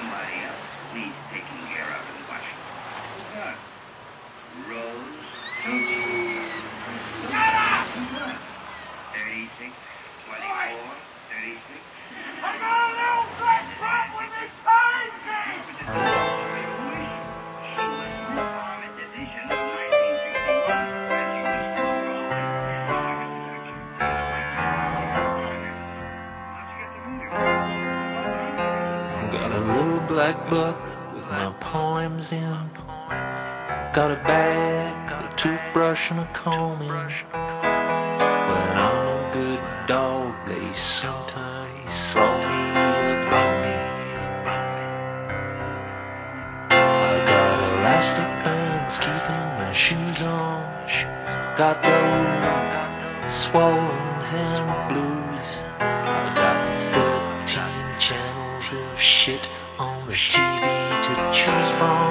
somebody else needs taking care of in Washington. Who's that? Rose What? Black book with my poems in. Got a bag, got a toothbrush, and a comb in. When I'm a good dog, they sometimes throw me a bone. I got elastic bands keeping my shoes on. Got those swollen hand blues. TV to choose from.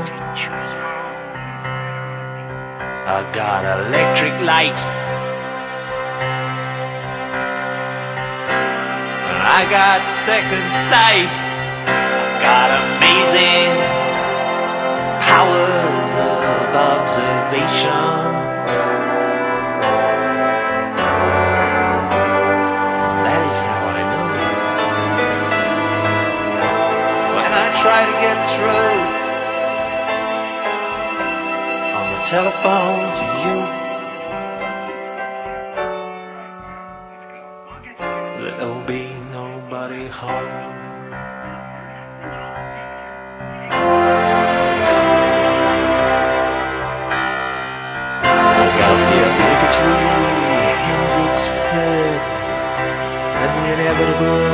I got electric light. I got second sight. I got amazing powers of observation. Try to get through on the telephone to you, there'll be nobody home. I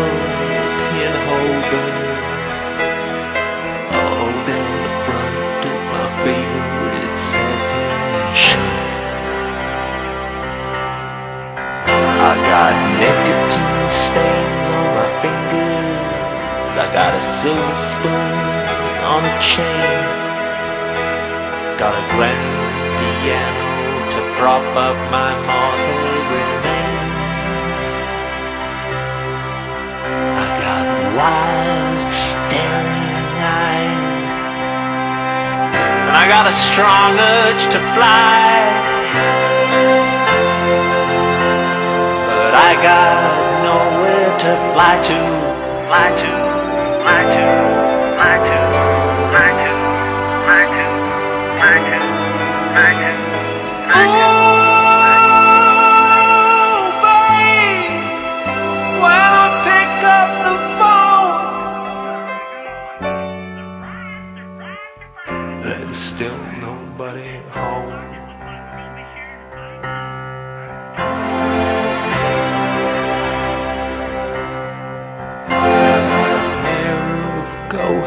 I got nicotine stains on my fingers. I got a silver spoon on a chain. Got a grand piano to prop up my mortal remains. I got wild staring eyes. And I got a strong urge to fly. I got nowhere to fly to. Fly to, fly to, fly to, fly to, fly to, fly to, fly to, fly to. Oh, babe, when I pick up the phone, there's still nobody home.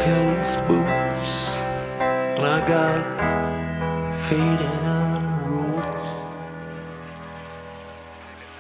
heels boots, and I got fading roots.